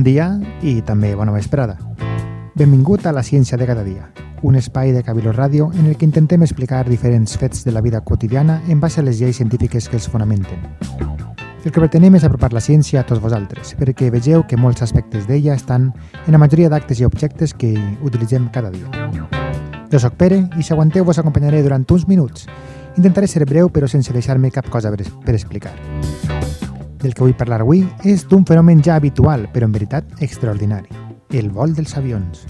Bon dia i també bona vesprada. Benvingut a la Ciència de cada dia, un espai de Cabiló Ràdio en el que intentem explicar diferents fets de la vida quotidiana en base a les lleis científiques que els fonamenten. El que pretenem és apropar la ciència a tots vosaltres, perquè vegeu que molts aspectes d'ella estan en la majoria d'actes i objectes que utilitzem cada dia. Jo sóc Pere i si aguanteu vos acompanyaré durant uns minuts. Intentaré ser breu però sense deixar-me cap cosa per, per explicar. Del que vull parlar avui és d'un fenomen ja habitual, però en veritat extraordinari, el vol dels avions.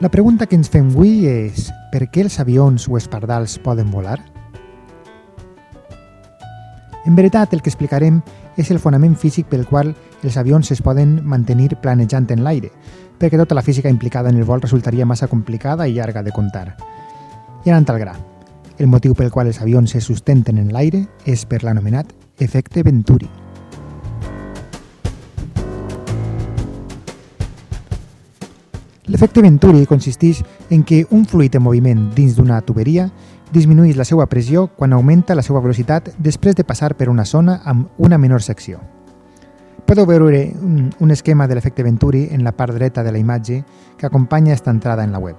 La pregunta que ens fem avui és per què els avions o els pardals poden volar? En veritat, el que explicarem és el fonament físic pel qual els avions es poden mantenir planejant en l'aire, perquè tota la física implicada en el vol resultaria massa complicada i llarga de contar. I anant al gra, el motiu pel qual els avions se sustenten en l'aire és per l'anomenat efecte Venturi. L'efecte Venturi consisteix en que un fluid en moviment dins d'una tuberia disminueix la seva pressió quan augmenta la seva velocitat després de passar per una zona amb una menor secció. Podeu veure un, esquema de l'efecte Venturi en la part dreta de la imatge que acompanya aquesta entrada en la web.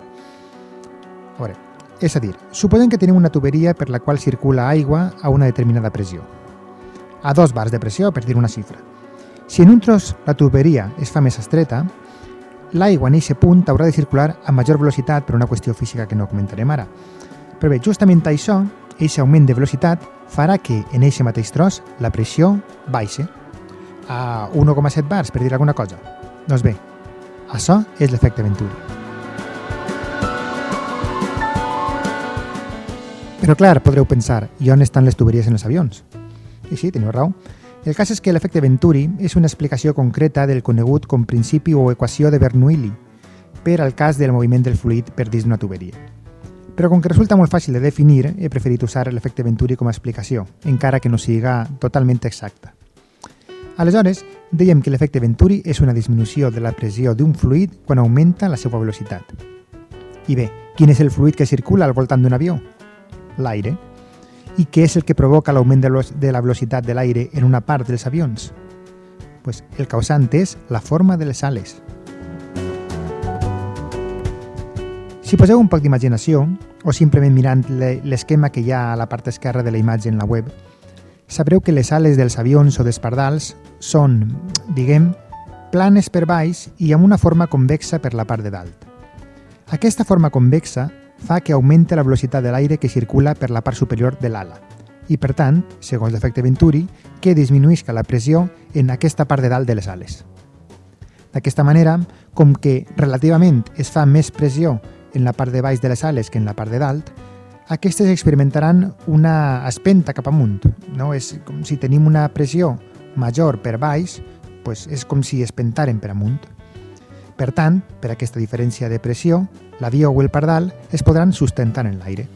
A veure, és a dir, suposem que tenim una tuberia per la qual circula aigua a una determinada pressió. A dos bars de pressió, per dir una xifra. Si en un tros la tuberia es fa més estreta, l'aigua en aquest punt haurà de circular a major velocitat per una qüestió física que no comentarem ara. Però bé, justament això, aquest augment de velocitat, farà que en aquest mateix tros la pressió baixe a 1,7 bars, per dir alguna cosa. Doncs bé, això és l'efecte Venturi. Però clar, podreu pensar, i on estan les tuberies en els avions? I sí, teniu raó. El cas és que l'efecte Venturi és una explicació concreta del conegut com principi o equació de Bernoulli per al cas del moviment del fluid per dins d'una tuberia. Però com que resulta molt fàcil de definir, he preferit usar l'efecte Venturi com a explicació, encara que no siga totalment exacta. Aleshores, dèiem que l'efecte Venturi és una disminució de la pressió d'un fluid quan augmenta la seva velocitat. I bé, quin és el fluid que circula al voltant d'un avió? L'aire. I què és el que provoca l'augment de la velocitat de l'aire en una part dels avions? Pues el causant és la forma de les ales. Si poseu un poc d'imaginació, o simplement mirant l'esquema que hi ha a la part esquerra de la imatge en la web, sabreu que les ales dels avions o dels pardals són, diguem, planes per baix i amb una forma convexa per la part de dalt. Aquesta forma convexa fa que augmente la velocitat de l'aire que circula per la part superior de l'ala i, per tant, segons l'efecte Venturi, que disminuïsca la pressió en aquesta part de dalt de les ales. D'aquesta manera, com que relativament es fa més pressió en la part de baix de les ales que en la part de dalt, aquestes experimentaran una espenta cap amunt. No? És com si tenim una pressió major per baix, doncs és com si espentaren per amunt. Per tant, per aquesta diferència de pressió, l'avió o el pardal es podran sustentar en l'aire.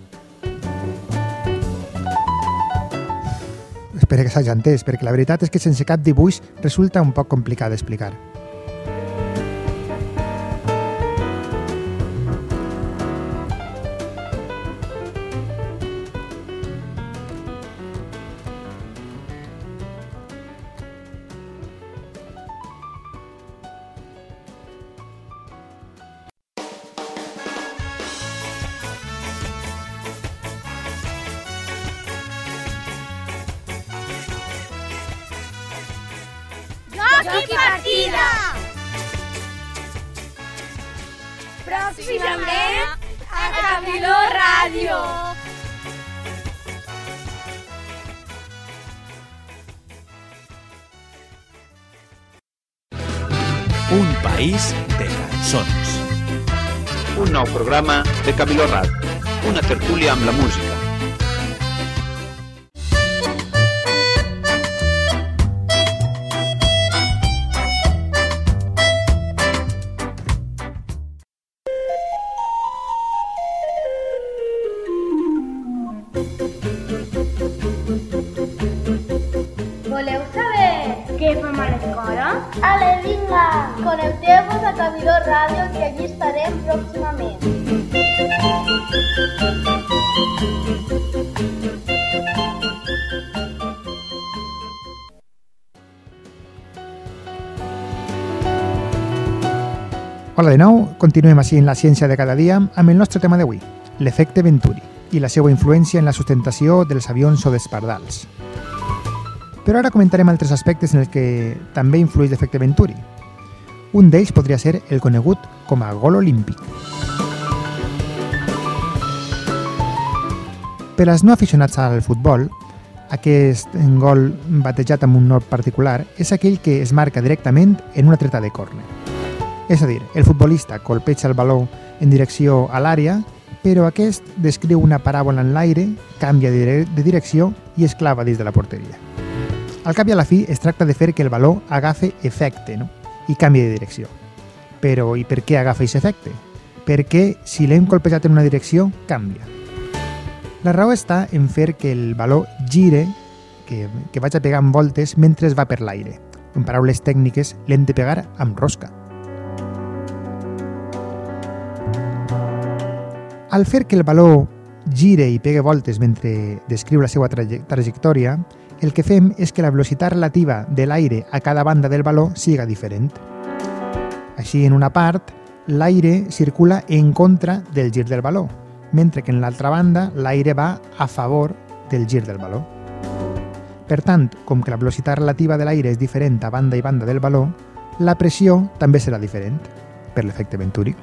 Espero que s'hagi entès, perquè la veritat és que sense cap dibuix resulta un poc complicat d'explicar. Joc i partida! Pròximament a Cabiló Ràdio! Un país de cançons. Un nou programa de Cabiló Ràdio. Una tertúlia amb la música. Fem a l'escola? Ale, vinga! Connecteu-vos a Camiló Ràdio que allí estarem pròximament. Hola de nou, continuem així en la ciència de cada dia amb el nostre tema d'avui, l'efecte Venturi i la seva influència en la sustentació dels avions o dels pardals. Però ara comentarem altres aspectes en els que també influeix l'efecte Venturi. Un d'ells podria ser el conegut com a gol olímpic. Per als no aficionats al futbol, aquest gol batejat amb un nom particular és aquell que es marca directament en una treta de córner. És a dir, el futbolista colpeja el baló en direcció a l'àrea, però aquest descriu una paràbola en l'aire, canvia de, direcció i es clava dins de la porteria. Al cap i a la fi es tracta de fer que el baló agafe efecte no? i canvi de direcció. Però i per què agafa aquest efecte? Perquè si l'hem colpejat en una direcció, canvia. La raó està en fer que el baló gire, que, que vaig a pegar amb voltes mentre es va per l'aire. En paraules tècniques, l'hem de pegar amb rosca. Al fer que el baló gire i pegue voltes mentre descriu la seva traje trajectòria, el que fem és que la velocitat relativa de l'aire a cada banda del baló siga diferent. Així, en una part, l'aire circula en contra del gir del baló, mentre que en l'altra banda l'aire va a favor del gir del baló. Per tant, com que la velocitat relativa de l'aire és diferent a banda i banda del baló, la pressió també serà diferent, per l'efecte Venturi.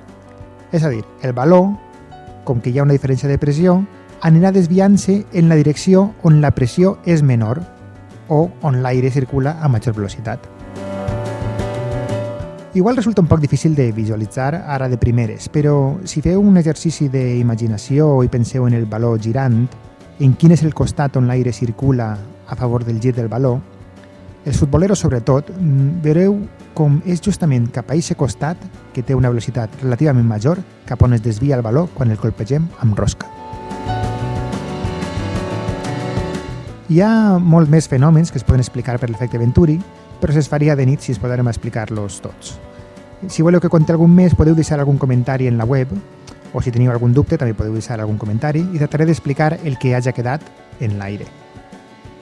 És a dir, el baló, com que hi ha una diferència de pressió, anirà desviant-se en la direcció on la pressió és menor o on l'aire circula a major velocitat. Igual resulta un poc difícil de visualitzar ara de primeres, però si feu un exercici d'imaginació i penseu en el baló girant, en quin és el costat on l'aire circula a favor del gir del baló, els futboleros, sobretot, veureu com és justament cap a aquest costat que té una velocitat relativament major cap on es desvia el baló quan el colpegem amb rosca. Hi ha molt més fenòmens que es poden explicar per l'efecte Venturi, però es faria de nit si es podrem explicar-los tots. Si voleu que conti algun més, podeu deixar algun comentari en la web, o si teniu algun dubte també podeu deixar algun comentari i trataré d'explicar el que hagi quedat en l'aire.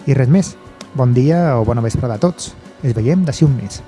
I res més. Bon dia o bona vesprada a tots. Ens veiem d'ací un mes.